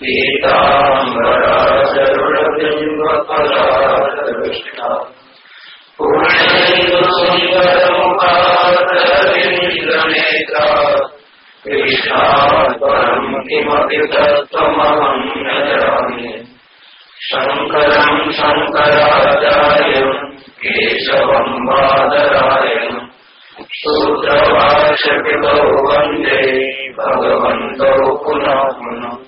पीताम्बराचरुणबिम्बफलादृष्टा पूर्णेन्दुसुन्दरमुखादरविन्द्रनेत्रा कृष्णात् परम् किमपि तत्त्वमहम् न जाने पुनः पुनः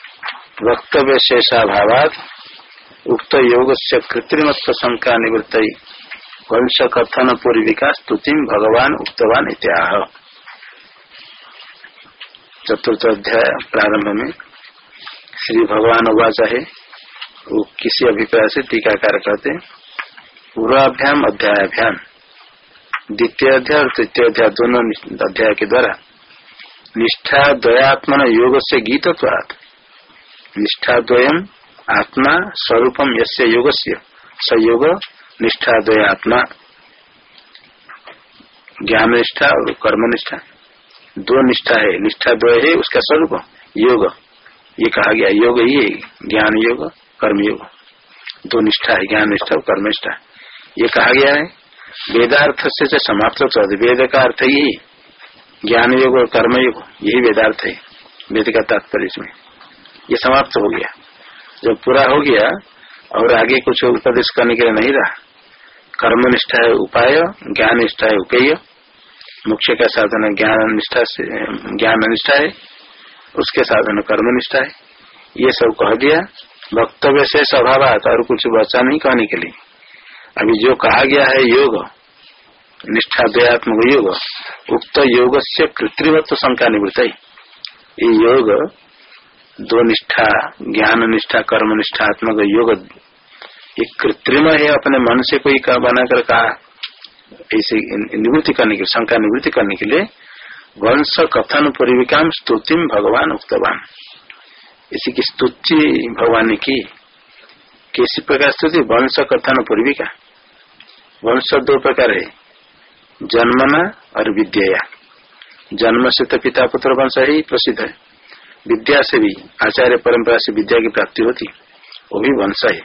वक्तव्य शेषाभावात उक्त योग से कृत्रिमत्व शंका निवृत्त वंश कथन पूर्विका स्तुति भगवान उक्तवान इत्याह। चतुर्थ अध्याय प्रारंभ में श्री भगवान उवाच है, वो किसी अभिप्राय से टीकाकार कहते पूर्वाभ्याम, अध्यायाभ्याम। द्वितीय अध्याय और तृतीय अध्याय दोनों अध्याय के द्वारा निष्ठा, दयात्मन, योग से गीतत्वात्। निष्ठा द्वयम आत्मा स्वरूपम यस्य योग से संयोग निष्ठा द्वयात्मा ज्ञान निष्ठा और कर्म निष्ठा दो निष्ठा है निष्ठा द्वय है, उसका स्वरूप योग। ये कहा गया, योग ही है, ज्ञान योग, कर्म योग। दो निष्ठा है ज्ञान निष्ठा और कर्म निष्ठा ये कहा गया है, वेदार्थ से समाप्त तो वेद का अर्थ ही। ज्ञान योग और कर्म योग, यही वेदार्थ है। वेद का तात्पर्य इसमें। ये समाप्त हो गया। जब पूरा हो गया, और आगे कुछ उपदेश करने के लिए नहीं रहा कर्म निष्ठा है उपाय ज्ञान निष्ठा है उपेय। मुख्य का साधन ज्ञान निष्ठा से ज्ञान निष्ठा है, उसके साधन कर्म निष्ठा है। ये सब कह दिया, वक्तव्य से स्वभाव और कुछ बचा नहीं कहने के लिए। अभी जो कहा गया है योग निष्ठा दयात्मक योग, उक्त योग से कृत्रिमत्व शंका निवृत्त ये योग दो निष्ठा ज्ञान निष्ठा कर्म निष्ठा निष्ठात्मक योग, ये कृत्रिम है अपने मन से कोई बनाकर कहा ऐसे निवृत्ति करने के शंका निवृत्ति करने के लिए वंश कथन पूर्विका स्तुति भगवान उक्तवान। इसी की स्तुति भगवान की। किसी प्रकार स्तुति? वंश कथन पूर्विका। वंश दो प्रकार है। जन्मना और विद्या जन्म से तो पिता पुत्र वंश ही प्रसिद्ध है। विद्या से भी, आचार्य परंपरा से विद्या की प्राप्ति होती, वो भी वंश है।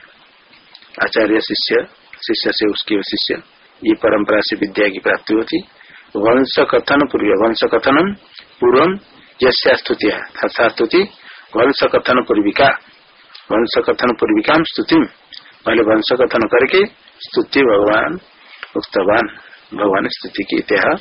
आचार्य शिष्य शिष्य से उसके शिष्य, ये परंपरा से विद्या की प्राप्ति होती। वंश कथन पूर्व, वंश कथनम पूर्व यशा स्तुतिया, तथा वंश कथन पूर्विका। वंश कथन पूर्विका स्तुति, पहले वंश कथन करके स्तुति भगवान, उक्तवान, भगवान स्तुति की इतिहास।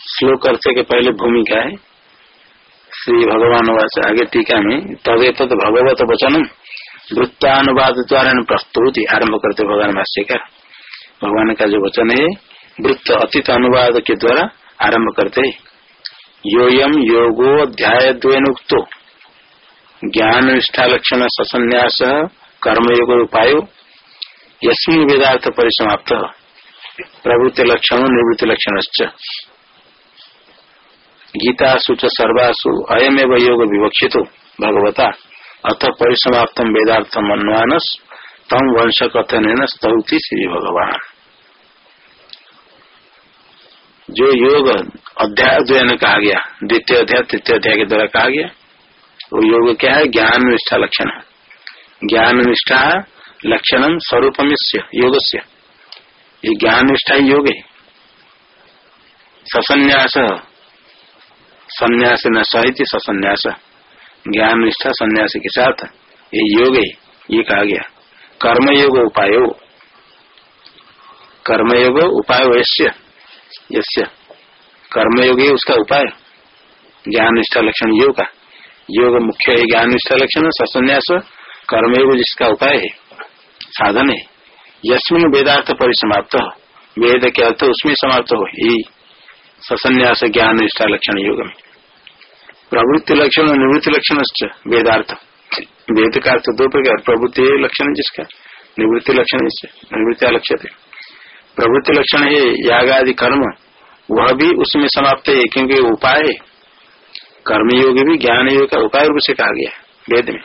श्लोक अर्थ के पहले भूमिका है? श्री भगवान वाच, आगे टीका में तवे तद भगवत वचनम वृत्तानुवाद द्वारा प्रस्तुति आरंभ करते भगवान भाष्यकर भगवान का जो वचन है, वृत्त अतीत अनुवाद के द्वारा आरंभ करते योयम योगो अध्याय द्वेन उक्तो ज्ञान निष्ठा लक्षण सन्यास कर्मयोग उपाय यस्मिन वेदार्थ परिसमाप्त प्रवृत्ति लक्षण निवृत्ति लक्षण गीतासु च सर्वासु अयमेव योग विवक्षितो भगवता। अथ परिसमाप्तम वेदार्थम अन्वानस तम वंश कथन स्तौति श्री भगवान जो योग अध्याय अध्ययन कहा गया, द्वितीय अध्याय, तृतीय अध्याय के द्वारा कहा गया, वो योग क्या है? ज्ञान निष्ठा लक्षण ज्ञान निष्ठा लक्षणम स्वरूपम योग से ये ज्ञान निष्ठा योग। है ससन्यास संन्यास न सहित सन्यास ज्ञान निष्ठा संन्यास के साथ ये योग है ये कहा गया। कर्मयोग उपाय। कर्मयोग उपाय यश्य कर्मयोग उसका उपाय। ज्ञान निष्ठा लक्षण योग। का योग मुख्य है ज्ञान निष्ठा लक्षण, ससन्यास, कर्मयोग जिसका उपाय है। साधन है। यशमिन वेदार्थ परिसमाप्त वेद के अर्थ उसमें समाप्त हो। यही सन्यास ज्ञान निष्ठा लक्षण योग में प्रवृत्ति लक्षण और निवृत्ति लक्षण वेदार्थ। वेद का अर्थ दो प्रकार। प्रवृत्ति लक्षण जिसका, निवृत्ति लक्षण निवृत्ति लक्ष्य थे। प्रवृत्ति लक्षण है याग आदि कर्म। वह भी उसमें समाप्त है क्योंकि उपाय है। कर्मयोग भी ज्ञान योग का उपाय रूप से कहा गया वेद में।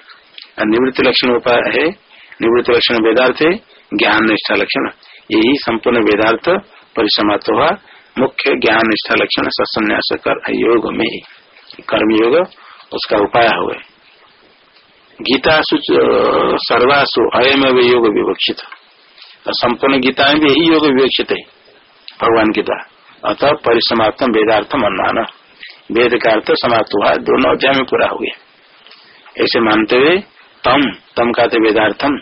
निवृत्ति लक्षण उपाय है निवृत्ति लक्षण वेदार्थ है ज्ञान निष्ठा लक्षण। यही संपूर्ण वेदार्थ परिसमाप्त हुआ। मुख्य ज्ञान निष्ठा लक्षण सत्सन्यास कर योग में ही। कर्मयोग, उसका उपाय हुए गीता सर्वासु अयम योग विवक्षित। संपूर्ण गीता में भी यही योग विवक्षित है, भगवान गीता अतः परिसमाप्तम वेदार्थम अनुमान वेद का अर्थ समाप्त हुआ, दोनों अध्याय में पूरा हो गया। ऐसे मानते हुए, तम तम का वेदार्थम।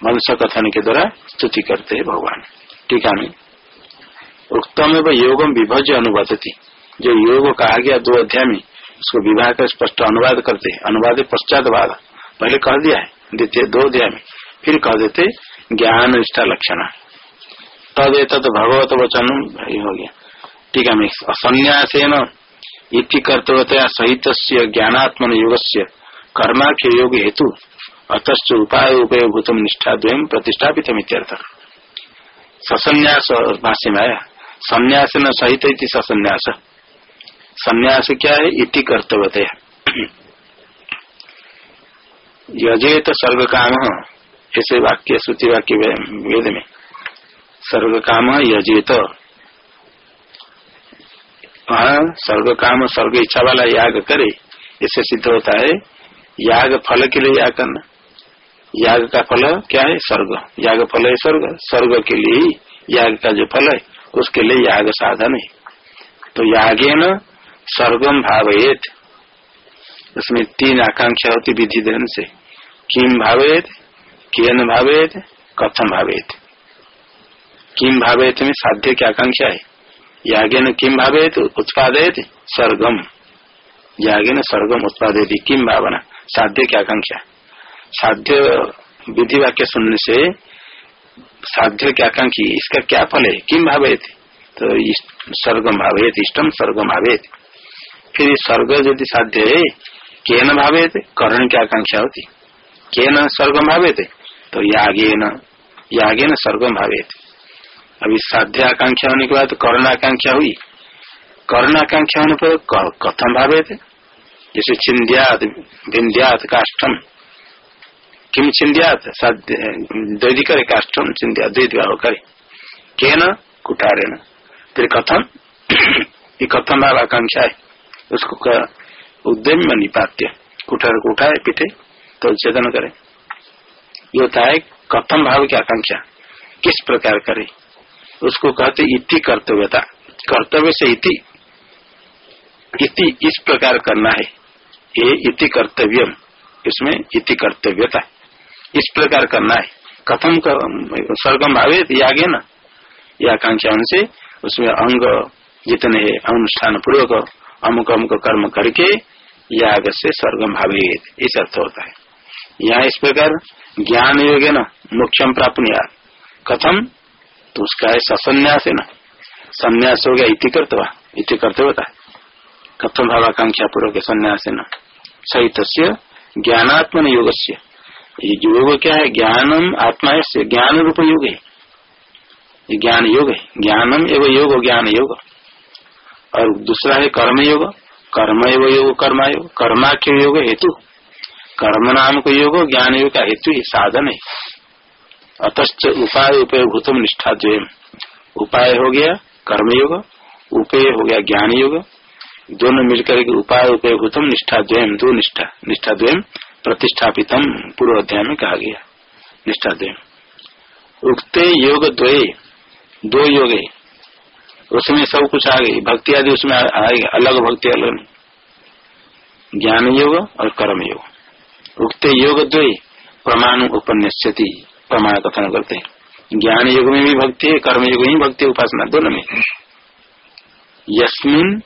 मनुष्य कथन के द्वारा स्तुति करते है भगवान। टीका में उत्तम एवं योगम विभज अनुवादती। जो योग कहा गया दो अध्याय में उसको विवाह का स्पष्ट अनुवाद करते हैं। अनुवाद पश्चात वाद पहले कह दिया है, द्वितीय दो अध्याय में। फिर कह देते ज्ञान निष्ठा लक्षण। तद तद भगवत वचन हो गया। ठीक है संन्यासेन इति कर्तव्यतया सहित ज्ञानात्मन योग से कर्मा के योग हेतु अतच उपाय उपयोगभूतम निष्ठा द्वयम प्रतिष्ठापित ससन्यास भाष्य में आया संन्यास न सहित ससन्यास। संन्यास क्या है इति कर्तव्य यजेत सर्व काम ऐसे वाक्य श्रुति वाक्य वेद में। सर्व काम यजेत। हाँ सर्व काम सर्व इच्छा वाला याग करे, इससे सिद्ध होता है, याग फल के लिए याग करना। याग का फल क्या है? स्वर्ग। याग फल है स्वर्ग। स्वर्ग के लिए ही याग का जो फल है, उसके लिए याग साधन है। तो यागे न स्वर्गम भावेत उसमें तीन आकांक्षा होती विधि धन से। किम भावेत किन भावेत कथम भावेत किम भावेत में साध्य की आकांक्षा है। यागे न किम भावेत उत्पादित स्वर्गम यागे न स्वर्गम उत्पादित किम भावना? साध्य की आकांक्षा। साध्य विधि वाक्य सुनने से साध्य की आकांक्षी, इसका क्या फल है? किम भावेत? तो स्वर्गम भावेत, इष्टम स्वर्गम भावेत। फिर स्वर्ग यदि साध्य है के न भावे थे कर्ण की आकांक्षा होती। के न स्वर्गम भावे थे तो यागे न यागे न स्वर्गम भावे थे अभी साध्य आकांक्षा होने के बाद कर्ण आकांक्षा हुई। कर्ण आकांक्षा होने पर कथम भावे थे जैसे छिंद्यात भिंद्यात काष्ठम। किम छिंद्यात दैदी करे काष्ठम छिंद्या द्वैत भाव के न फिर कथम ये कथम भाव आकांक्षा है उसको उद्यम में निपात्य। कुठार को उठाए पीटे तो छेदन करे। ये होता है कथम भाव की आकांक्षा किस प्रकार करे? उसको कहते इति कर्तव्यता। कर्तव्य से इति इति इस प्रकार करना है। ये इति कर्तव्य इसमें इति कर्तव्यता। इस प्रकार करना है। कथम कर स्वर्गम भावे आगे ना। ये आकांक्षा से उसमें अंग जितने अनुष्ठान पूर्वक अमुक अमुक कर्म करके याग से स्वर्गम भावे। इस अर्थ होता है। यहाँ इस प्रकार ज्ञान योग है न, मोक्षम प्राप्त कथम तो उसका है सन्यास है न। संन्यास हो गया, इति कर्तव्य। इति है। कथम भावाकांक्षा पूर्वक संन्यास न। सहित ज्ञानात्मन योग से योग क्या है? ज्ञानम आत्मा से ज्ञान रूप योग है। ये ज्ञान योग है। ज्ञानम एवं योग ज्ञान योग। और दूसरा है कर्म योग। कर्म एवं योग कर्मायोग कर्माख्य योग हेतु। कर्म नाम को योग, ज्ञान योग का हेतु ही साधन है। अतच उपाय उपयोगभूतम निष्ठा द्वयम उपाय हो गया कर्मयोग उपेय हो गया ज्ञान योग। दोनों मिलकर के उपाय उपयोगभूतम निष्ठा द्वयम दो निष्ठा निष्ठा द्वयम प्रतिष्ठापितम। पूर्व अध्याय में कहा गया। निष्ठा द्वयम उगते योग द्वय दो योग। उसमें सब कुछ आ गई। भक्ति आदि उसमें आएगी अलग भक्ति, अलग। ज्ञान योग और कर्म योग उगते योग द्वय प्रमाण उपन्यस्यति। प्रमाण कथन करते ज्ञान योग में भी भक्ति है कर्म योग में भक्ति उपासना दोनों में। यस्मिन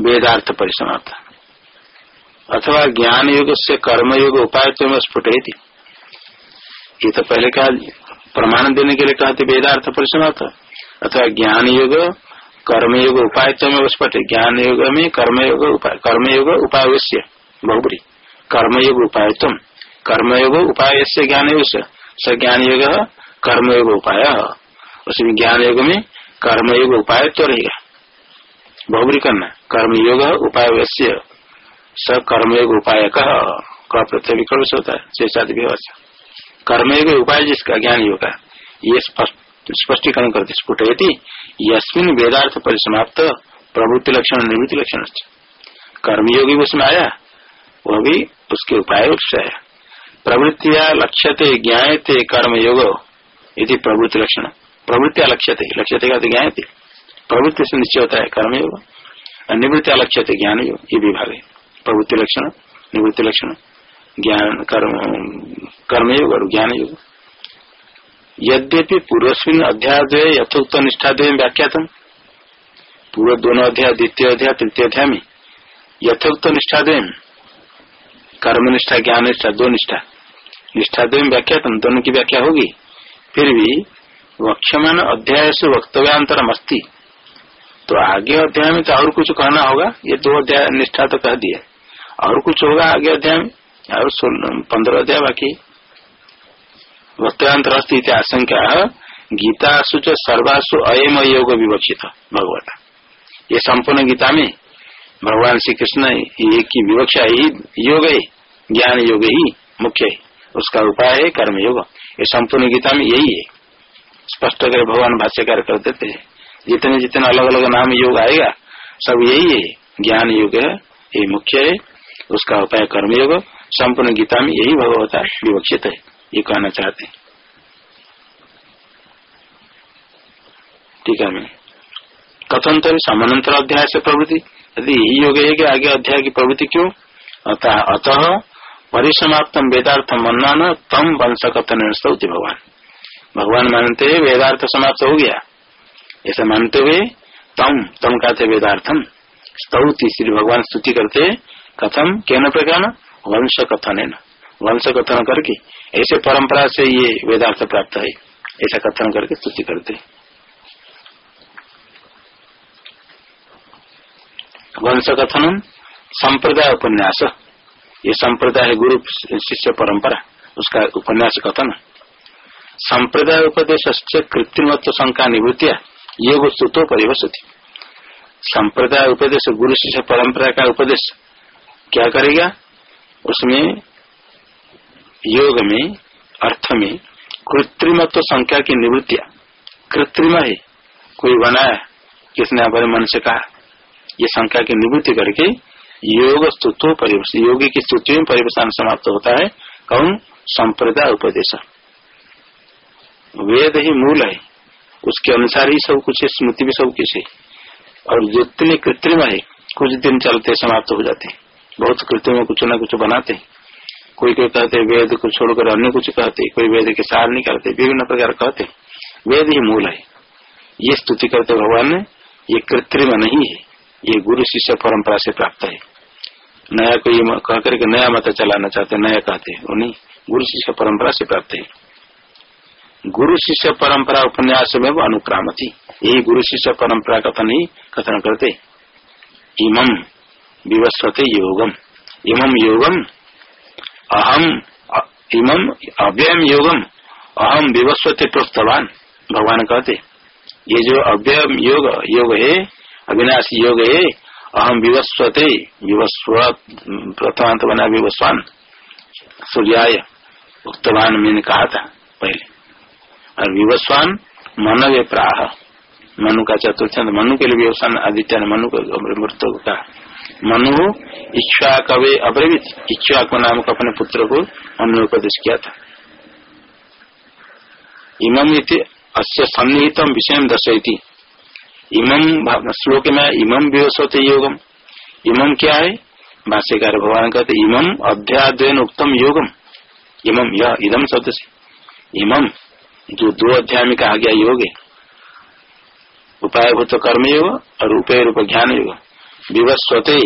वेदार्थ परिसमाप्त। अथवा ज्ञान योग से कर्म योग उपाय तो स्फुट ये तो पहले कहा, प्रमाण देने के लिए कहते वेदार्थ परिसमाप्त अथवा ज्ञान योग कर्म योग उपाय तो में स्फुट ज्ञान योग में कर्म योग उपाय कर्म उपाय बहुबरी। कर्म योग उपाय तुम कर्म उपाय से ज्ञान योग से स ज्ञान योग कर्म योग उपाय। उसमें ज्ञान योग में कर्म योग उपाय तो रहेगा। बहुबरी करना। कर्म योग उपाय स कर्मयोग उपाय का प्रत्यय विकल्प से होता है, शेषादि व्यवस्था कर्मयोग उपाय जिसका ज्ञान योग का, ये स्पष्टीकरण करते, स्फुटयति, यस्मिन वेदार्थ परिसमाप्त, प्रवृत्ति लक्षण निवृत्ति लक्षण कर्मयोगी उसमें आया, वह भी उसके उपाय से आया। प्रवृत्तिया लक्ष्यते ज्ञाते कर्मयोग यदि प्रवृत्ति लक्षण। प्रवृत्तिया लक्ष्यते लक्ष्यते का ज्ञाते प्रवृत्ति से निश्चय होता है कर्मयोग, और निवृत्ति लक्ष्यते ज्ञान योग ये विभाग है। प्रवृत्ति लक्षण, निवृत्ति लक्षण, ज्ञान, कर्म, कर्मयोग और ज्ञान योग यद्यपि पूर्वस्मिन अध्याय यथोक्त निष्ठाद्वय व्याख्यातम पूर्व दोनों अध्याय, द्वितीय अध्याय, तृतीय अध्याय में यथोक्त निष्ठाद्वय कर्म निष्ठा, ज्ञान निष्ठा, दो निष्ठा। निष्ठाद्वय व्याख्यातम, दोनों की व्याख्या होगी। फिर भी वक्षमान अध्याय से वक्तव्यांतरम अस्ति। तो आगे अध्याय में तो और कुछ कहना होगा, ये दो अध्याय निष्ठा तो कह दिया और कुछ होगा आगे अध्याय में? और पंद्रह अध्याय बाकी। वक्तव्यांतर अस्ति आशंका। गीतासु च सर्वासु अयम योग विवक्षित, भगवता। ये संपूर्ण गीता में भगवान श्री कृष्ण ये की विवक्षा ही योग है, ज्ञान योग ही मुख्य है। उसका उपाय है कर्म योग ये संपूर्ण गीता में यही है। स्पष्ट कर भगवान भाष्यकार कर देते हैं। जितने जितने अलग अलग नाम योग आएगा, सब यही है। ज्ञान योग है, ये मुख्य है। उसका उपाय कर्म योग, संपूर्ण गीता में यही भगवता विवक्षित है, ये कहना चाहते हैं। ठीक है मैं कथन तो समानांतर अध्याय से प्रवृत्ति। यदि यही योग है कि आगे अध्याय की प्रवृत्ति क्यों? अतः अतः परिसमाप्तम वेदार्थ मन्ना तम वंश कथन भगवान भगवान मानते हैं वेदार्थ समाप्त हो गया। ऐसा मानते हुए तम तम कहते वेदार्थम स्तौति, श्री भगवान स्तुति करते कथम केन प्रकार वंश कथन वंश कथन करके ऐसे परंपरा से ये वेदार्थ प्राप्त है ऐसा कथन करके स्तुति करते वंश कथन संप्रदाय उपन्यास ये संप्रदाय है गुरु शिष्य परंपरा उसका उपन्यास कथन संप्रदाय उपदेश कृत्रिमत्व शंका निवृत्तिया योग स्तुतो परिवसती संप्रदाय उपदेश गुरु शिष्य परंपरा का उपदेश क्या करेगा? उसमें योग में, अर्थ में कृत्रिमत्व संख्या की निवृत्तिया कृत्रिम है। कोई बनाया किसने अपने मन से कहा? ये संख्या की निवृत्ति करके योग परिवेश, योगी की स्तुति में परिवेशन समाप्त होता है। कौन? संप्रदाय उपदेश। वेद ही मूल है। उसके अनुसार ही सब कुछ है, स्मृति भी सब कुछ है। और जितने कृत्रिम है, कुछ दिन चलते समाप्त हो जाते बहुत कृत्रिम कुछ न कुछ बनाते कोई कोई कहते वेद को छोड़कर अन्य कुछ कहते कोई वेद के सार नहीं करते, विभिन्न प्रकार कहते वेद ही मूल है। ये स्तुति करते भगवान ने, ये कृत्रिम नहीं है, ये गुरु शिष्य परंपरा से प्राप्त है। नया कोई कह करके नया मत चलाना चाहते नया कहते नहीं गुरु शिष्य परंपरा से प्राप्त है। गुरु शिष्य परंपरा उपन्यास में वो अनुक्राम थी यही गुरु शिष्य परंपरा कथन ही कथन करते इमम विवस्वते योगम। इमम योगम, अहम इमम अव्ययम योगम अहम विवस्वते प्रोत्तवान भगवान कहते, ये जो अव्ययम योग योग है, अविनाशी योग है अहम विवस्वते, विवस्व प्रथमांत बना विवस्वान। सूर्याय, उक्तवान मैंने कहा था पहले। और विवस्वान, मनवे प्राह। मनु का चतुर्थ मनु के लिए विवस्वान, आदित्य ने मनु को मृत्यु का मनु इच्छा कवे अब्रवित। इच्छा को नाम को अपने पुत्र को मनु उपदेश किया था। इमम इति अस्य सन्निहितम विषय दर्शयती। इमम श्लोक में इमम विवसते योगम। इमम क्या है? भाष्यकार भगवान कहते इमम अध्यायन उत्तम योगम। इमम यह इदम शब्द से इमम जो दो अध्याय में कहा गया, योग है। उपाय भूत कर्म योग और रुपये रूप ज्ञान योग विवस्वते।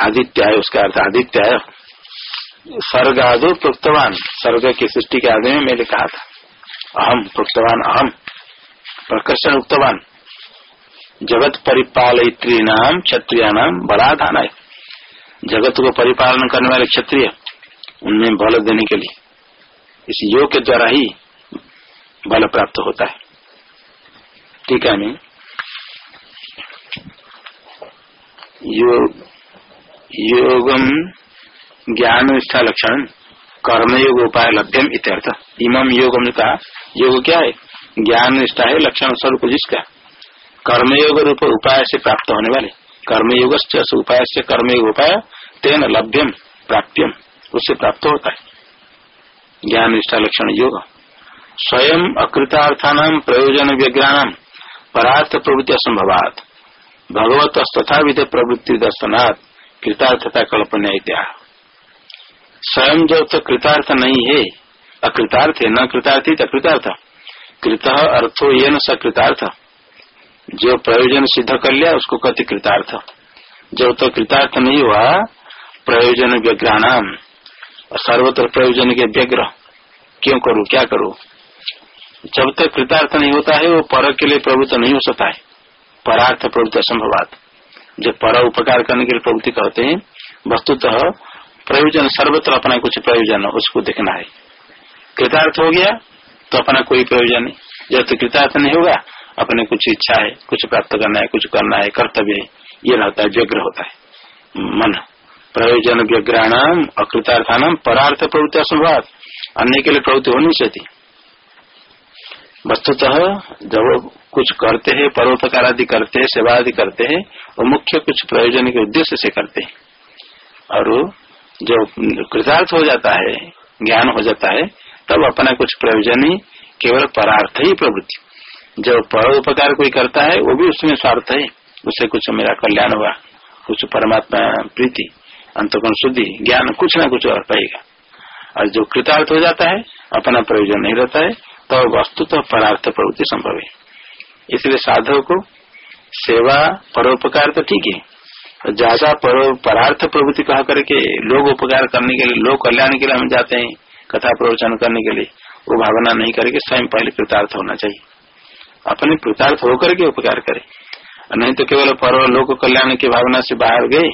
आदित्य है उसका अर्थ, आदित्य सर्ग आदो प्रोक्तवान। स्वर्ग की सृष्टि के आदि में मैंने कहा था। अहम प्रोक्तवान, अहम। प्रकर्षण उक्तवान। जगत परिपालयत्री नाम क्षत्रिय नाम बलाधान है। जगत को परिपालन करने वाले क्षत्रिय, उनमें बल देने के लिए। इस योग के द्वारा ही बल प्राप्त होता है। ठीक है मैं योग, योगम ज्ञान निष्ठा लक्षण कर्मयोग उपाय लभ्यम इत्यर्थ। इमम योगम कहा, योग क्या है? ज्ञान निष्ठा है, लक्षण स्वरूप जिसका। कर्मयोग रूप उपाय से प्राप्त होने वाले। कर्मयोग उपाय से कर्मयोग उपाय, तेन लभ्यम प्राप्यम उससे प्राप्त होता है। ज्ञान निष्ठा लक्षण योग। स्वयं अकृतार्थान प्रयोजन व्यग्राम परार्थ प्रवृत्ति असंभवात। भगवत तथा विध प्रवृत्ति दर्शनाथ कृतार्थता कल्पना इत्यादि स्वयं जो तो कृतार्थ नहीं है, अकृतार्थ है, न कृतार्थी अकृतार्थ कृत अर्थो ये न सकृतार्थ जो प्रयोजन सिद्ध कर लिया, उसको कहते कृतार्थ। जब तो कृतार्थ नहीं हुआ, प्रयोजन व्यग्राणाम। सर्वत्र प्रयोजन के व्यग्र। क्यों करूँ, क्या करूँ? जब तक कृतार्थ नहीं होता है, वो पर के लिए प्रवृत्त नहीं हो सकता है। परार्थ प्रवृत्ति असंभवात। जो पर उपकार करने के लिए प्रवृत्ति कहते हैं, वस्तुतः प्रयोजन सर्वत्र अपना कुछ प्रयोजन उसको देखना है। कृतार्थ हो गया तो अपना कोई प्रयोजन नहीं। जब तो कृतार्थ नहीं होगा, अपने कुछ इच्छा है, कुछ प्राप्त करना है, कुछ करना है, कर्तव्य है, ये रहता है व्यग्र होता है। मन, प्रयोजन व्यग्राणाम अकृतार्थान परार्थ प्रवृत्ति असंभव अन्य के लिए प्रवृत्ति होनी चाहिए। वस्तुतः जब कुछ करते हैं परोपकार आदि करते हैं सेवा आदि करते हैं, और मुख्य कुछ प्रयोजन के उद्देश्य से करते हैं। और जो कृतार्थ हो जाता है, ज्ञान हो जाता है, तब अपना कुछ प्रयोजन ही केवल परार्थ ही प्रवृत्ति। जो परोपकार कोई करता है, वो भी उसमें स्वार्थ है। उससे कुछ मेरा कल्याण हुआ, कुछ परमात्मा प्रीति अंतकोण शुद्धि, ज्ञान, कुछ ना कुछ और पाएगा और जो कृतार्थ हो जाता है, अपना प्रयोजन नहीं रहता है तो वस्तु तो परार्थ प्रवृत्ति संभव है। इसलिए साधव को सेवा परोपकार तो ठीक है ज़्यादा परार्थ प्रवृत्ति कहा करके लोग उपकार करने के लिए लोग कल्याण के लिए हम जाते हैं, कथा प्रवचन करने के लिए, वो भावना नहीं करके स्वयं पहले कृतार्थ होना चाहिए। अपने कृतार्थ होकर के उपकार करे। नहीं तो केवल पर्व लोक कल्याण की भावना से बाहर गए,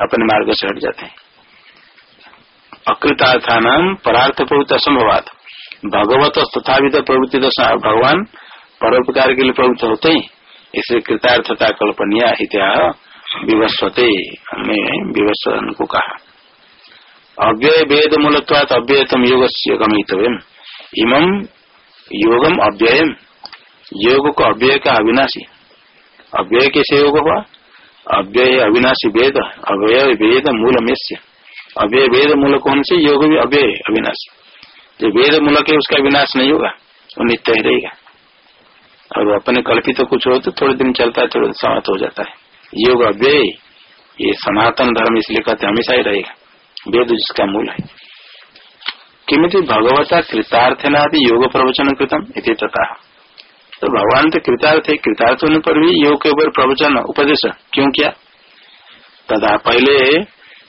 अपने मार्ग से हट जाते हैं। अकृतार्थान परार्थ प्रवृत्ति असंभवात। भगवत तथा प्रवृत्ति भगवान परोपकार के लिए प्रवृत्त होते हैं इसलिए कृतार्थता कल्पनिया इत्या विवस्वते। हमें विवस्वन को कहा अव्यय वेद मूलत्वात अव्ययतम योग से गमितव्यम इमम योगम अव्ययम। योग को अव्यय का अविनाशी। अव्यय कैसे योग हुआ अव्यय अविनाशी वेद। अव्यय वेद मूल में अव्यय वेद मूल कौन से योग भी अव्यय अविनाशी। जो वेद मूलक है उसका विनाश नहीं होगा, वो नित्य ही रहेगा। और अपने कल्पित तो कुछ हो तो थोड़े दिन चलता है, थोड़ा समाप्त हो जाता है। योग अव्यय ये सनातन धर्म इसलिए कहते हमेशा ही रहेगा। वेद जिसका मूल है। किमित भगवता कृतार्थ नादि योग प्रवचन कृतम इति तथा। तो भगवान तो कृतार्थ है, कृतार्थ होने पर भी योग के ऊपर प्रवचन, उपदेश, क्यों किया? तथा पहले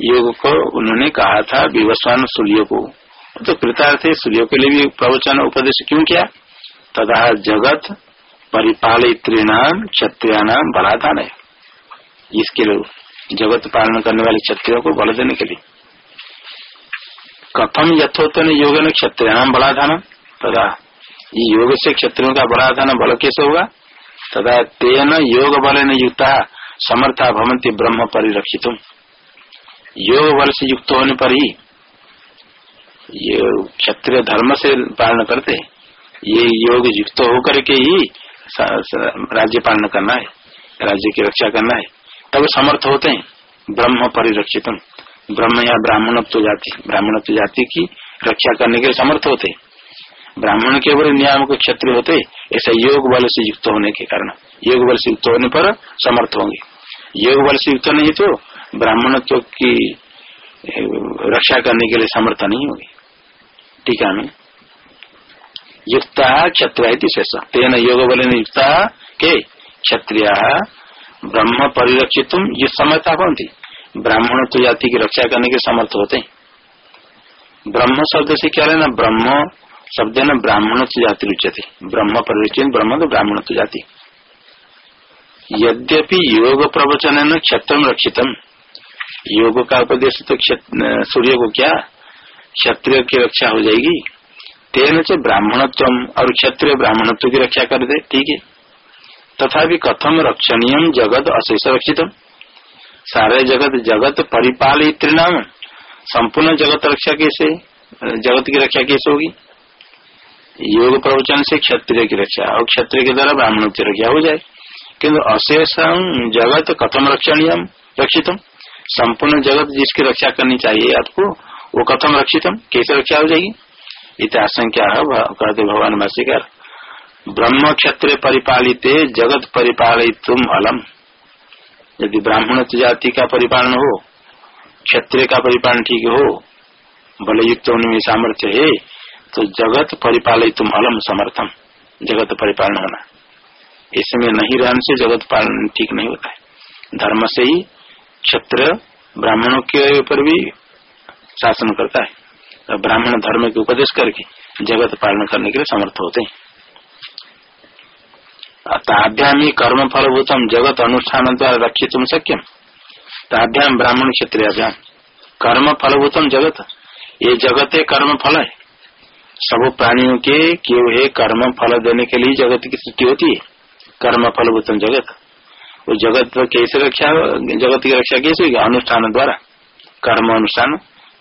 योग को उन्होंने कहा था, विवस्वान सूर्य को। तो कृतार्थ है, सूर्य के लिए भी प्रवचन, उपदेश क्यों किया? तथा जगत परिपालित्री नाम क्षत्रिया नाम बलाधान है। इसके लिए जगत पालन करने वाले क्षत्रियों को बल देने के लिए। कथम यथोत्तन योग ने क्षत्रियाम बलाधान तथा ये योग से क्षत्रियों का बलाधान बल कैसे होगा? तथा तेन योग बल ने युक्त समर्था भवंती ब्रह्म परिरक्षित योग बल से युक्त होने पर ही ये क्षत्रिय धर्म से पालन करते ये योग युक्त होकर के ही राज्य पालन करना है, राज्य की रक्षा करना है। तब समर्थ होते हैं, ब्रह्म परिरक्षित ब्रह्म या ब्राह्मणत्व जाति ब्राह्मणत्व जाति की रक्षा करने के लिए समर्थ होते हैं। ब्राह्मण केवल नियामक क्षत्रिय होते ऐसा योग बल से युक्त होने के कारण। योग बल से युक्त होने पर समर्थ होंगे। योग बल से युक्त नहीं तो ब्राह्मणत्व की रक्षा करने के लिए समर्थ नहीं होगी। टीका में युक्ता क्षत्रिय शेष। तेन योग बल युक्ता के क्षत्रिय ब्रह्म परिरक्षित ये समयता थी ब्राह्मण तो जाति की रक्षा करने के समर्थ होते। हैं ब्रह्म शब्द से क्या लेना? ब्रह्म शब्द ना, ब्राह्मण तो जाति रुचते ब्रह्म परिरक्षित ब्रह्म तो ब्राह्मण तो जाति। यद्यपि योग प्रवचन क्षत्रम रक्षितम योग का उपदेश तो सूर्य को क्या? क्षत्रिय की रक्षा हो जाएगी। तेन से ब्राह्मणत्व और क्षत्रिय ब्राह्मणत्व की रक्षा कर दे ठीक है? तथा कथम रक्षणीय जगत अशेष रक्षित सारे जगत जगत परिपालित नाम। संपूर्ण जगत रक्षा कैसे? जगत की रक्षा कैसे होगी? योग प्रवचन से क्षत्रिय की रक्षा और क्षत्रिय के द्वारा ब्राह्मण की रक्षा हो जाए। किन्तु अशेष जगत कथम रक्षणीय? रक्षितम। संपूर्ण जगत जिसकी रक्षा करनी चाहिए आपको, वो कथम रक्षितम? कैसे रक्षा हो जाएगी? इत आशंका कहते भगवान भाष्यकार ब्रह्म क्षत्रिय परिपालित, जगत परिपालित अलम। यदि ब्राह्मण जाति का परिपालन हो, क्षत्रिय का परिपालन ठीक हो, बलयुक्त होने में सामर्थ्य है तो जगत परिपालित अलम समर्थम, जगत परिपालन होना। इसमें नहीं रहने से जगत पालन ठीक नहीं होता है। धर्म से ही क्षत्र ब्राह्मणों के ऊपर भी शासन करता है। तो ब्राह्मण धर्म के उपदेश करके जगत पालन करने के लिए समर्थ होते हैं। ताभ्याम ही कर्म फलभूतम जगत अनुष्ठान द्वारा रक्षित सक्यम ताभ्याम ब्राह्मण क्षत्रियाभ्याम कर्म फलभूतम जगत। ये जगत कर्म फल है। सब प्राणियों के क्यों है कर्म फल देने के लिए जगत की सृष्टि होती है। कर्म फलभूतम जगत। वो जगत कैसे रक्षा जगत की रक्षा कैसे होगी? अनुष्ठान द्वारा। कर्म अनुष्ठान।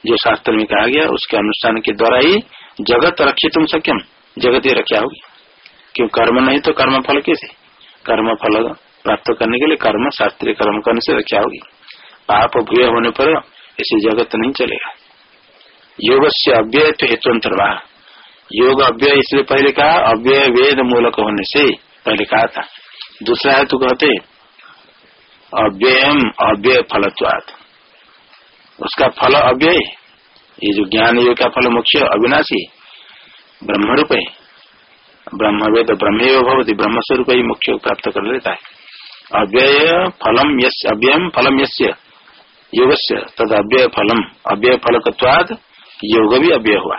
जो शास्त्र में कहा गया, उसके अनुष्ठान के द्वारा ही जगत रक्षित सक्यम जगत ही रक्षा होगी। क्यों कर्म नहीं तो कर्म फल कैसे? कर्म फल प्राप्त करने के लिए कर्म, शास्त्रीय कर्म करने से रक्षा होगी। पाप भूय होने पर ऐसे जगत नहीं चलेगा। योग से अव्यय तो हेतु योग अव्यय इसलिए पहले कहा, अव्यय वेद मूलक होने से पहले कहा था। दूसरा है तो कहते अव्ययम अव्यय फलत्वाद उसका फल अव्यय, ये जो ज्ञान योग का फल मुख्य अविनाशी ब्रह्म रूप है ब्रह्म वेद ब्रह्म भवती ब्रह्म स्वरूप ही मुख्य प्राप्त कर लेता है। अव्यय फलम यश अव्ययम फलम यस्य योग से तद अव्यय फलम। अव्यय फलकवाद योग भी अव्यय हुआ।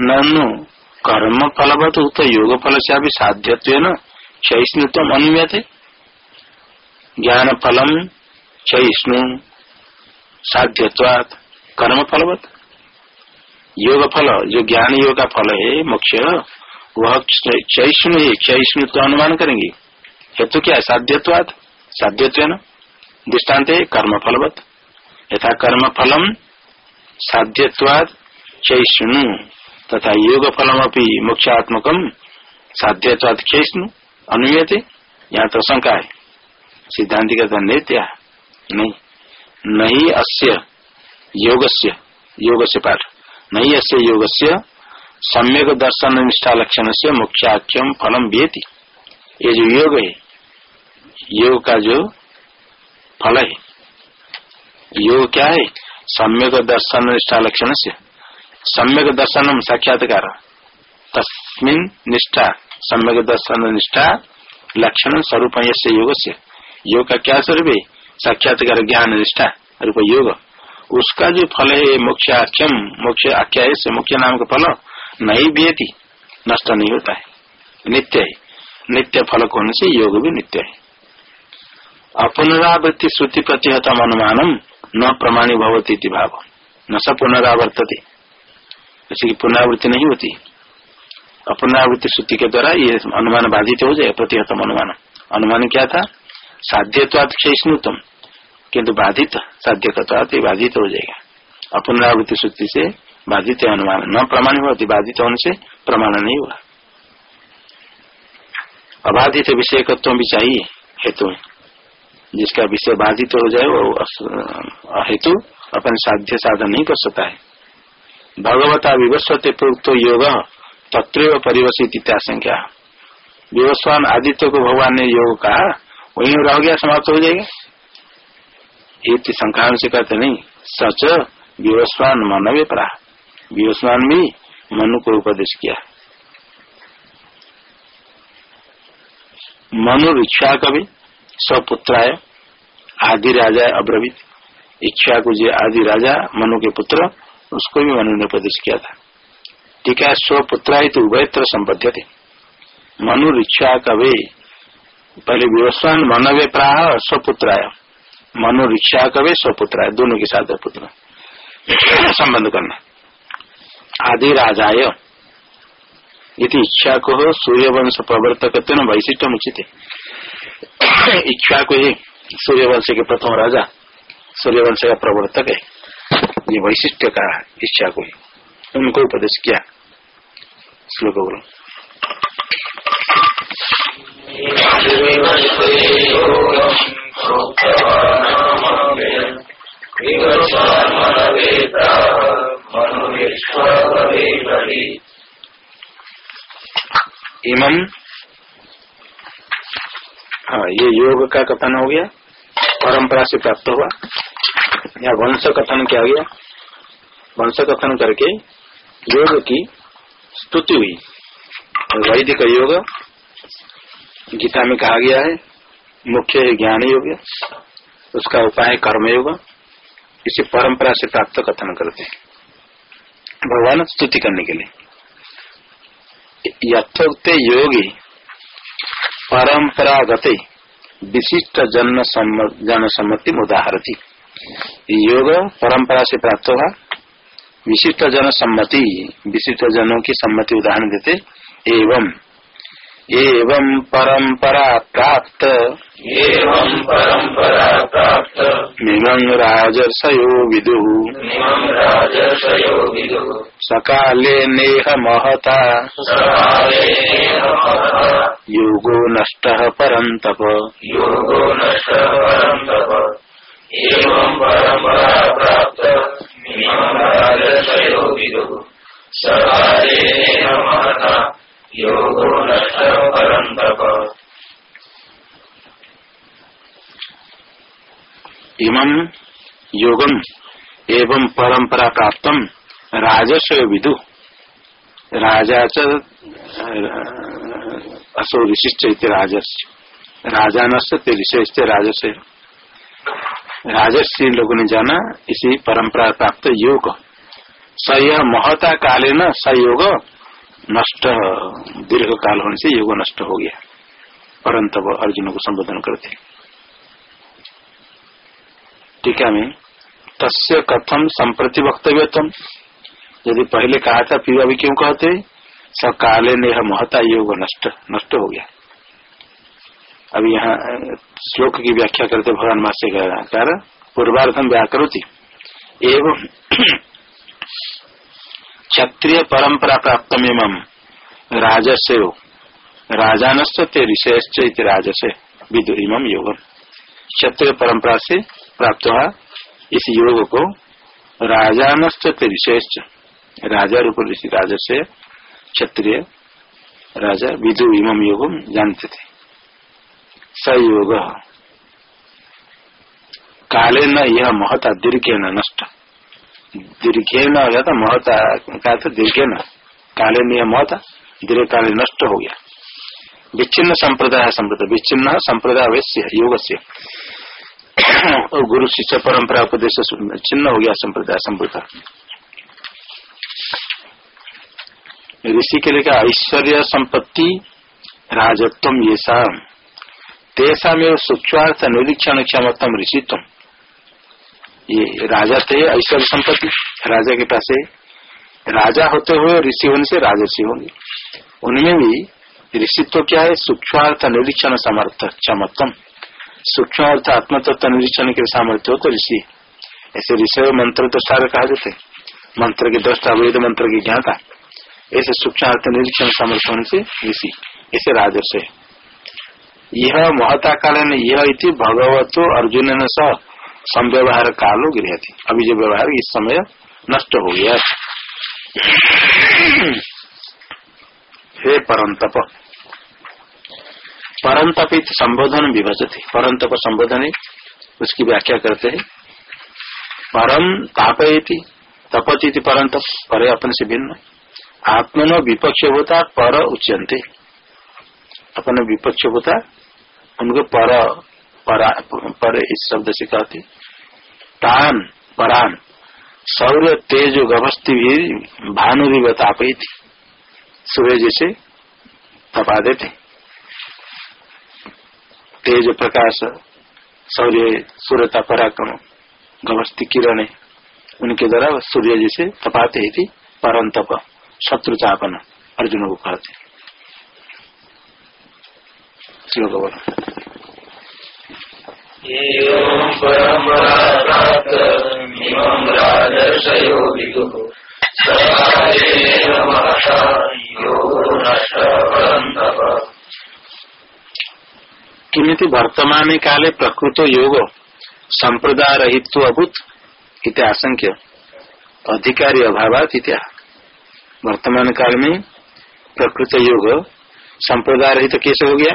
ननु, कर्म फलवत उत योग फल से अभी साध्यत्व न क्षयिष्णुत्व ज्ञान फलम क्षयिष्णु साध्यत्वात कर्म फलवत योग फल जो ज्ञान योग का फल है, मोक्ष, वह क्षयिष्णु है क्षयिष्णु तो अनुमान करेंगे। हेतु क्या है? साध्यत्वाद साध्यत्व न? दृष्टांत है कर्म फलवत यथा कर्म फलम साध्यवाद क्षयिष्णु तथा योग फलम अपनी मोक्षात्मक साध्यवाद क्षयिष्णु अनुयते यहाँ तो शंका है। सिद्धांति का नित्या। नहीं नहीं अस्य योग से योग से पाठ। नहीं ऐसे योग से सम्यक दर्शन निष्ठा लक्षण से मुख्याख्यम फलम बेती ये जो योग है, योग का जो फल है, योग क्या है? सम्यक दर्शन निष्ठा लक्षण से सम्यक दर्शन साक्षात्कार। तस्मिन निष्ठा, सम्यक दर्शन निष्ठा लक्षण स्वरूप योग से योग का क्या स्वरूप है? साक्षात्कार ज्ञान निष्ठा रूप योग। उसका जो फल है मोक्ष आख्यम, मोक्ष आख्या मुख्य नाम का फल नहीं भी नष्ट नहीं होता है। नित्य है। नित्य फल होने से? योग भी नित्य है। अपुनरावृत्ति श्रुति प्रतिहतम अनुमानम, न प्रमाणी भवती भाव। न स पुनरावर्तते। जैसे की पुनरावृत्ति नहीं होती। अपुनरावृत्ति श्रुति के द्वारा ये अनुमान बाधित हो जाए, प्रतिहतम अनुमान। अनुमान क्या था? साध्यवाद क्षयिष्णुतम किंतु बाधित साध्य बाधित हो जाएगा। अपुनरावृत्ति सूची से बाधित अनुमान। न प्रमाण हुआ बाधित होने से प्रमाण नहीं हुआ। अबाधित विषय तत्व भी चाहिए, हेतु जिसका विषय बाधित हो जाए, वो हेतु अपन साध्य साधन नहीं कर सकता है। भगवता विवस्वते प्रोक्त योग तत्र परिवसित इत्याशंका। विवस्वान आदित्य को भगवान ने योग कहा वही रह गया, समाप्त हो जाएगा। ये शंका से कहते नहीं, सच विवस्वान मानव परा। विवस्वान भी मनु को उपदेश किया। मनु इच्छा कवि स्वपुत्राय आदि राजा अब्रवीत। इच्छा को जो आदि राजा, मनु के पुत्र, उसको भी मनु ने उपदेश किया था। ठीक है, स्वपुत्रा तो उभयत्र संबद्ध थे। मनु इच्छा कवे पहले विवस्वान मनवे प्राह स्वपुत्राय। मनु इच्छा कवे स्वपुत्राय, दोनों के साथ पुत्र। संबंध करना। आदि राजाय। यदि इच्छा को हो, सूर्यवंश प्रवर्तक वैशिष्ट उचित। इच्छा को ही सूर्यवंश के प्रथम राजा, सूर्यवंश का प्रवर्तक है। ये वैशिष्ट का इच्छा को ही। उनको उपदेश किया। श्लोक बोलो इमम हाँ ये योग का कथन हो गया, परंपरा से प्राप्त हुआ, या वंश कथन क्या गया, वंश कथन करके योग की स्तुति हुई, वैदिक योग गीता में कहा गया है, मुख्य ज्ञान योग उसका उपाय कर्म योग इसे परंपरा से प्राप्त कथन करते हैं। भगवान स्तुति करने के लिए। यथोक्त योगी परंपरागत विशिष्ट जन जन सम्मति उदाहरती योग परंपरा से प्राप्त हुआ विशिष्ट जन सम्मति विशिष्ट जनों की सम्मति उदाहरण देते, एवं एवं परंपरा प्राप्त। एवं परंपरा प्राप्त। मिमं राजर्षयो विदु। राजर्षयो विदुः। सकाले नेह महता। सकालेन महः योगो नष्ट परंतप योगो नष्टः परं एवं परंपरा प्राप्त इमं राजर्षयो विदुः सकालेन महता योगो नष्टः परं तप इमं योगम एवं परंपरा प्राप्तम राजस्व विदु। राजा च असो ऋषिश्च राजस्य। राजानस्य ते ऋषिश्च राजस्य। राजस्य लोगों ने जाना इसी परंपरा प्राप्त योग। स यह महता काले न योग नष्ट दीर्घ काल होने से योग नष्ट हो गया। परंतु अर्जुन को संबोधन करते। टीका में, तस्य कथम संप्रति वक्तव्यतम यदि पहले कहा था, फिर अभी क्यों कहते? सकाले ने यह महता योग नष्ट नष्ट हो गया। अभी यहाँ श्लोक की व्याख्या करते भगवान मास्य कार पूर्वार्थम व्याकृति एवं क्षत्रिय परंपरा प्राप्त एवं राजस्य। राजानस्य ते ऋषयश्च राजसे। विदु इमम योगम। क्षत्रिय परंपरा से प्राप्त हुआ। इस योग को राजानश्च ते ऋषयश्च राजा रूप ऋषि राजस्य क्षत्रिय राजा विदु इमम योगम जानते थे। सयोग काले न यह महता, दीर्घ न नष्ट। दीर्घे न हो जाता महता, का था दीर्घे न। काले न यह महता, दीर्घ काले नष्ट हो गया। विच्छिन्न संप्रदाय संप्रदाय विच्छिन्न, संप्रदाय अवश्य योग से और गुरु शिष्य परंपरा उपदेश छिन्न हो गया संप्रदाय संप्रदाय ऋषि के लिए क्या ऐश्वर्य संपत्ति राजत्व ये शाम तेसा में सूक्ष्मार्थ निरीक्षण क्षमतम ऋषित्व। ये राजा थे, ऐश्वर्य संपत्ति। राजा के पास राजा होते हुए ऋषि होने से राजसी होंगे। उनमें भी ऋषित्व क्या है? सूक्ष्मार्थ निरीक्षण समर्थ क्षमतम सूक्ष्म अर्थ आत्म तत्व निरीक्षण के सामर्थ्य हो तो ऋषि ऐसे ऋषि मंत्र तो सारे कहा जाते मंत्र के दृष्टा वेद मंत्र की ज्ञाता। ऐसे सूक्ष्म अर्थ निरीक्षण सामर्थ्य होने से ऋषि ऐसे राजस है। यह महता कालन यह इति भगवतो अर्जुन न सह संव्यवहार कालो गृह थी अभी जो व्यवहार इस समय नष्ट हो गया। हे परंतप परंतप संबोधन विभजते परंतप संबोधन उसकी व्याख्या करते हैं। परम तापयती तपती परंतप पर अपने से भिन्न। आत्मन विपक्ष होता पर उच्यंते अपन विपक्ष होता उनको पर परा, पर इस शब्द से कहते तान परान सौर्य तेज गभस्ती भी भानु भी बतापी थी सूर्य जैसे तपा देते तेज प्रकाश सौर्य सूर्यता पराक्रम गभस्ती किरण, उनके द्वारा सूर्य जैसे तपाते ही थी परम तप शत्रु चापन अर्जुन को कहते प्राप्त इमं राजर्षयो विदुः सकालेन महता योगो नष्ट परन्तप किमिति वर्तमान काले प्रकृत योग संप्रदाय रहित अभूत इत आशंक्य अधिकारी अभावात इत्या वर्तमान काल में प्रकृत योग संप्रदाय रहित कैसे हो गया।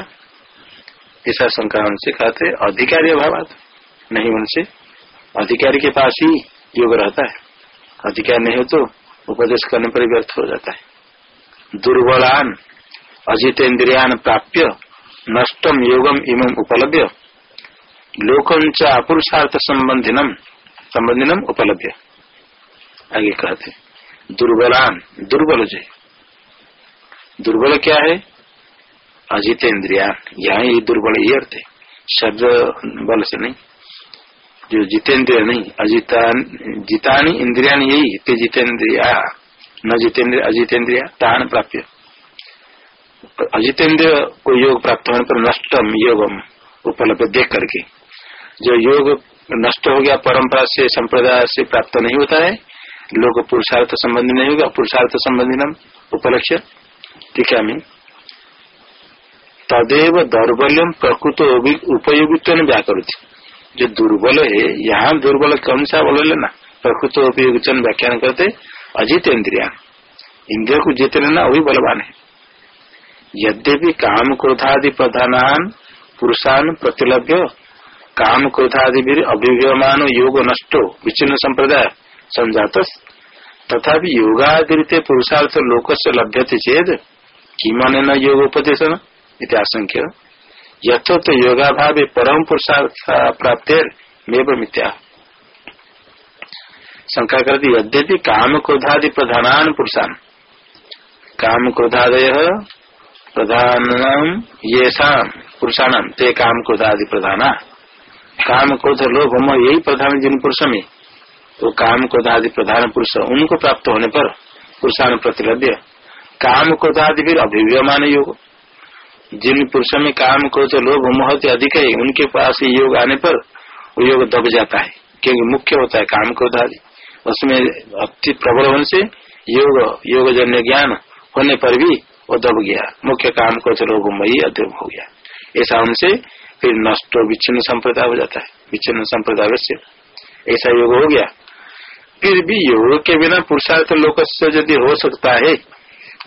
ऐसा शंका उनसे कहते अधिकारी अभावात। नहीं उनसे, अधिकारी के पास ही योग रहता है। अधिकार नहीं हो तो उपदेश करने पर व्यर्थ हो जाता है। दुर्बलान अजित इंद्रियान प्राप्य नष्टम योगम इमम उपलब्ध लोकम च अपुरुषार्थ संबंधिनम संबंधिनम उपलब्ध आगे कहते दुर्बलान दुर्बल जो दुर्बल क्या है? अजित इंद्रिया यहाँ ये दुर्बल ही अर्थ। है शब्द बल से नहीं। जो जितेंद्रिय नहीं, अजितान, जितानी इंद्रिया यही। जितेंद्रिया, न जितेंद्रिय, अजितेंद्रिया, तान प्राप्य। अजितेंद्रिय को योग प्राप्त होने पर नष्टम योगम उपलब्ध देख करके। जो योग नष्ट हो गया, परंपरा से, संप्रदाय से प्राप्त नहीं होता है, लोग पुरुषार्थ संबंधी नहीं होगा, पुरुषार्थ संबंधी नाम उपलक्ष्य। टीका में तदेव दौर्बल्यम प्रकृत उपयोगित्व ने व्याकृति जो दुर्बल है, यहाँ दुर्बल कौन सा बोल लेना? प्रकृत उपयोगित व्याख्यान करते अजित इंद्रिया इंद्रिय को जीत लेना वही बलवान है। यद्यपि काम क्रोधादि प्रधान पुरुषान प्रतिलभ्य काम क्रोधादि भी अभिव्यमान योग नष्टो विचिन्न संप्रदाय संजात तथा योगादृत पुरुषार्थ लोक से लभ्यते चेद किमन न योग उपदेशन आशंक्य यथो तो योगाभाव परम पुरुषार्थ प्राप्त मेव मिथ्या। शंका करती यद्यपि काम क्रोधादि प्रधान पुरुषान काम क्रोधादय प्रधान ये पुरुषाणाम, ते काम क्रोधादि प्रधाना। काम क्रोध लोभ हम यही प्रधान जिन पुरुष में तो काम क्रोधादि प्रधान पुरुष उनको प्राप्त होने पर पुरुषान प्रतिलभ्य। काम क्रोधादि फिर अभिव्यमान योग। जिन पुरुषों में काम क्रोध लोभ महत्व अधिक है, उनके पास योग आने पर वो योग दब जाता है, क्योंकि मुख्य होता है काम क्रोध आदि। उसमें अति प्रबल होने से योग योग जन्य ज्ञान होने पर भी वो दब गया। मुख्य काम क्रोध लोभ मई अध्यम हो गया। ऐसा उनसे फिर नष्ट विच्छिन्न संप्रदाय हो जाता है। विच्छिन्न संप्रदाय से ऐसा योग हो गया। फिर भी योग के बिना पुरुषार्थ लोक से यदि हो सकता है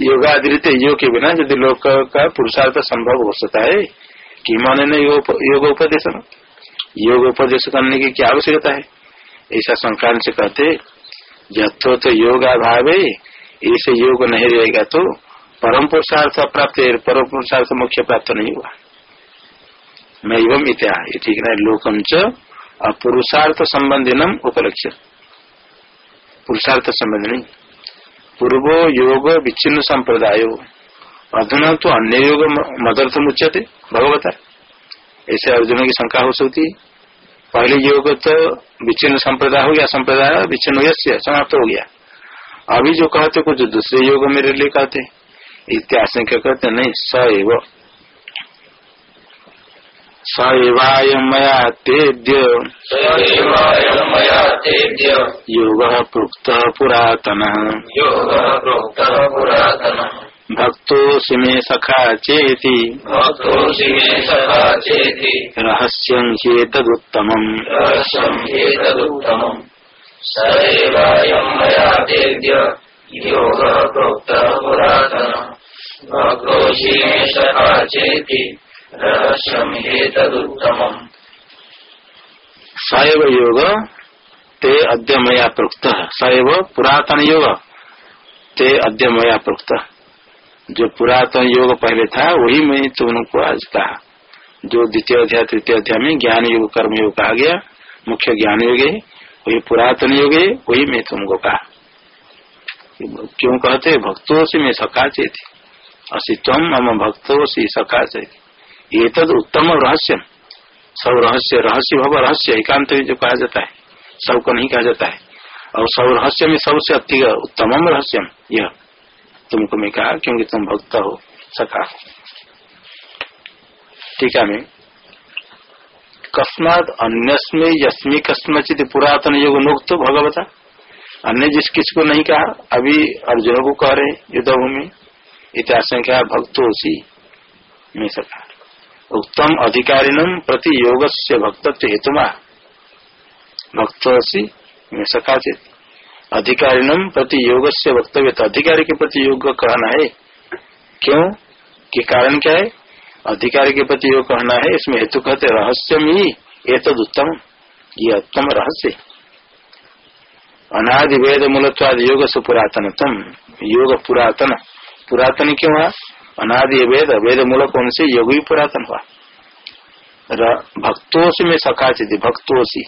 योगादृत योग के बिना यदि लोक का पुरुषार्थ संभव हो सकता है, कि माने ने योग उपदेश करने की क्या आवश्यकता है? ऐसा संक्रांत से कहते यथो तो योग अभाव है ऐसे योग नहीं रहेगा तो परम पुरुषार्थ प्राप्त परम पुरुषार्थ मुख्य प्राप्त नहीं हुआ। मैं एवं इत्या ठीक है लोकम च पुरुषार्थ संबंधी नम उपलक्ष्य। पुरुषार्थ संबंधी पूर्व योग विच्छिन्न संप्रदाय। अधुना तो अन्य योग मदर्थ मुच्यते, भगवता। ऐसे अर्जुन की शंका हो सकती पहले योग तो विच्छिन्न संप्रदाय हो गया, संप्रदाय विच्छिन्न समाप्त हो गया। अभी जो कहते कुछ दूसरे योग मेरे लिए कहते इत्यास क्या कहते नहीं स एव स मया तेद्य योग प्रोक्त पुरातन। भक्तोऽसि मे सखा चेति। रहस्यं ह्येतदुत्तमम् स एवायं मया तेद्य योग प्रोक्त पुरातन। सैव योग, ते अद्य मया प्रोक्त। सैव पुरातन योग, ते अद्य मया प्रोक्त। जो पुरातन योग पहले था, वही मैं तुमको आज कहा। जो द्वितीय अध्याय, तृतीय अध्याय में ज्ञान योग, कर्म योग कहा गया, मुख्य ज्ञान योग है, वही पुरातन योग है, वही मैं तुमको कहा। क्यों कहते भक्तों से मैं सका चेत तम मम भक्तों से सका से ये तद उत्तम रहस्य। सब रहस्य रहस्य भव रहस्य एकांत में जो कहा जाता है सबको नहीं कहा जाता है। और सब रहस्य में सबसे अति उत्तम रहस्यम यह तुमको मैं कहा, क्योंकि तुम भक्त हो सका टीका में। कस्मात अन्यस्मे यस्मी कस्मचित पुरातन योग नोक्त भगवता। अन्य जिस किस को नहीं कहा, अभी अर्जुन को कह रहे युद्ध भूमि इतिहास क्या भक्तो सी में सका उत्तम अधिकारिणम प्रति योग से भक्तत्व हेतुमा। भक्त में अधिकारिणम प्रति योग से वक्तव्य अधिकारी के प्रति योग कहना है? क्यों? के कारण क्या है? अधिकारी के प्रति योग कहना है, इसमें हेतु कहते रहस्यम ही ये तो उत्तम। ये उत्तम रहस्य। अनादि वेद मूलत्वाद योग से पुरातनतम। योग पुरातन पुरातन क्यों हुआ अनादि वेद वेद मूल कौन से योग भी पुरातन हुआ भक्तों में सकाचित भक्तोसी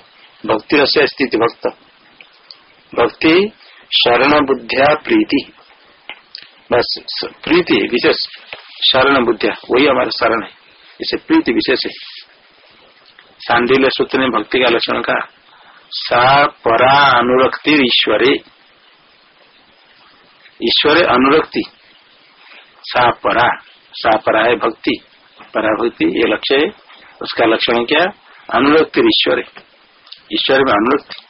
भक्ति रस्य स्थिति भक्त। भक्ति शरण बुद्धिया प्रीति। बस प्रीति विशेष शरण बुद्धिया वही हमारा शरण है। इसे प्रीति विशेष है। सांडिल्य सूत्र ने भक्ति का लक्षण का सा परा अनुरक्ति ईश्वरे। ईश्वरे अनुरक्ति। सा परा सा परा है भक्ति पराभक्ति ये लक्ष्य है। उसका लक्षण क्या अनुरक्ति ईश्वर है। ईश्वर में अनुरक्ति।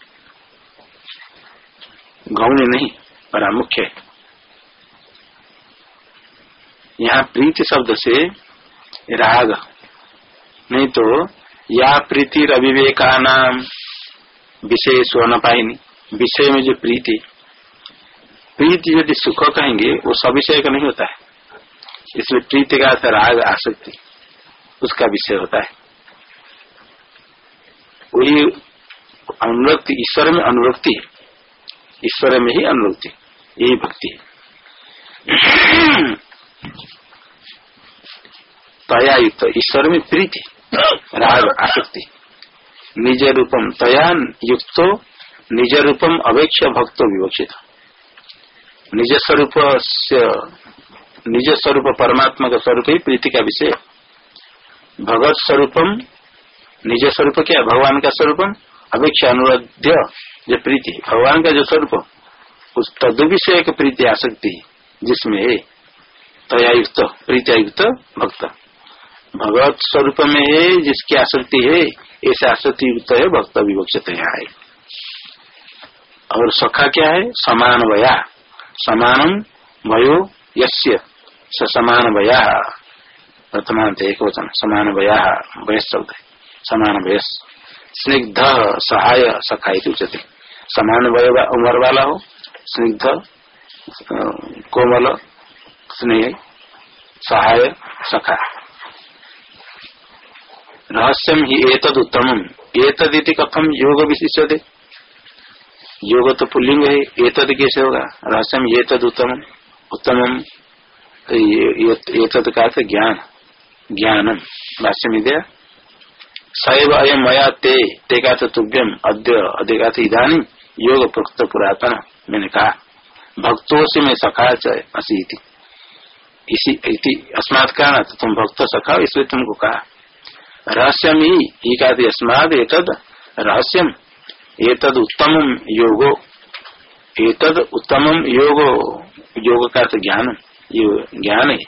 गौण नहीं परामुख्य है। यहाँ प्रीति शब्द से राग। नहीं तो या प्रीति अविवेका नाम विषय स्वर्ण पाइनी विषय में जो प्रीति। प्रीति यदि सुख कहेंगे, वो सविषय का नहीं होता है। इसलिए प्रीति का अर्थ राग आसक्ति, उसका विषय होता है। वही अनुरक्ति, ईश्वर में अनुरक्ति ईश्वर में ही अनुरक्ति, यही भक्ति तया युक्त ईश्वर में प्रीति, राग आसक्ति। निज रूपम तया युक्तो, निज रूपम अवेक्ष भक्तो विवक्षित। निज स्वरूप निज स्वरूप परमात्मा का स्वरूप ही प्रीति का विषय। भगवत स्वरूपम, निज स्वरूप क्या? भगवान का स्वरूपम? अपेक्षा अनुरोध्य जो प्रीति। भगवान का जो स्वरूप, उस तद विषय की प्रीति आसक्ति, जिसमें है तयायुक्त प्रीतियुक्त भक्त। भगवत स्वरूप में है जिसकी आसक्ति है ऐसे आसक्ति युक्त है, भक्त विवक्षित यहाँ है। और सखा क्या है? समान वया समानम भयो यस्य। समान वया प्रथमांत एक वचन समान वया वयस शब्द समान वयस स्निग्ध, सहाय सखाई उचते समान वय उम्र वाला हो स्निग्ध, कोमल, स्नेह, सहाय, सखा। रहस्यम ही एतद उत्तम एतद कथम योग विशिष्य दे योग तो पुल्लिंग है एतद कैसे होगा रहस्यम ये तद उत्तम उत्तम ये तद का ज्ञान। ज्ञानम। भाष्य में दिया सैव अयम मया ते। ते का तुभ्यम। अद्य अधिका इधानी योग प्रोक्त पुरातन। मैंने कहा भक्तों से मैं सखा असी इसी अस्मात् कारण तो तुम भक्त सखा इसलिए तुमको कहा। रहस्यम ही का अस्माद एतद रहस्यम। एतद उत्तम योगो एतद उत्तम योगो योग का ज्ञान ज्ञान है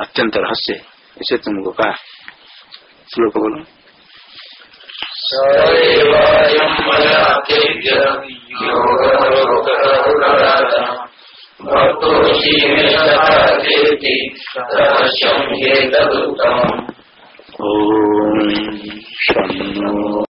अत्यंत रहस्य इसे तुमको कहा। श्लोक बोलो। ओम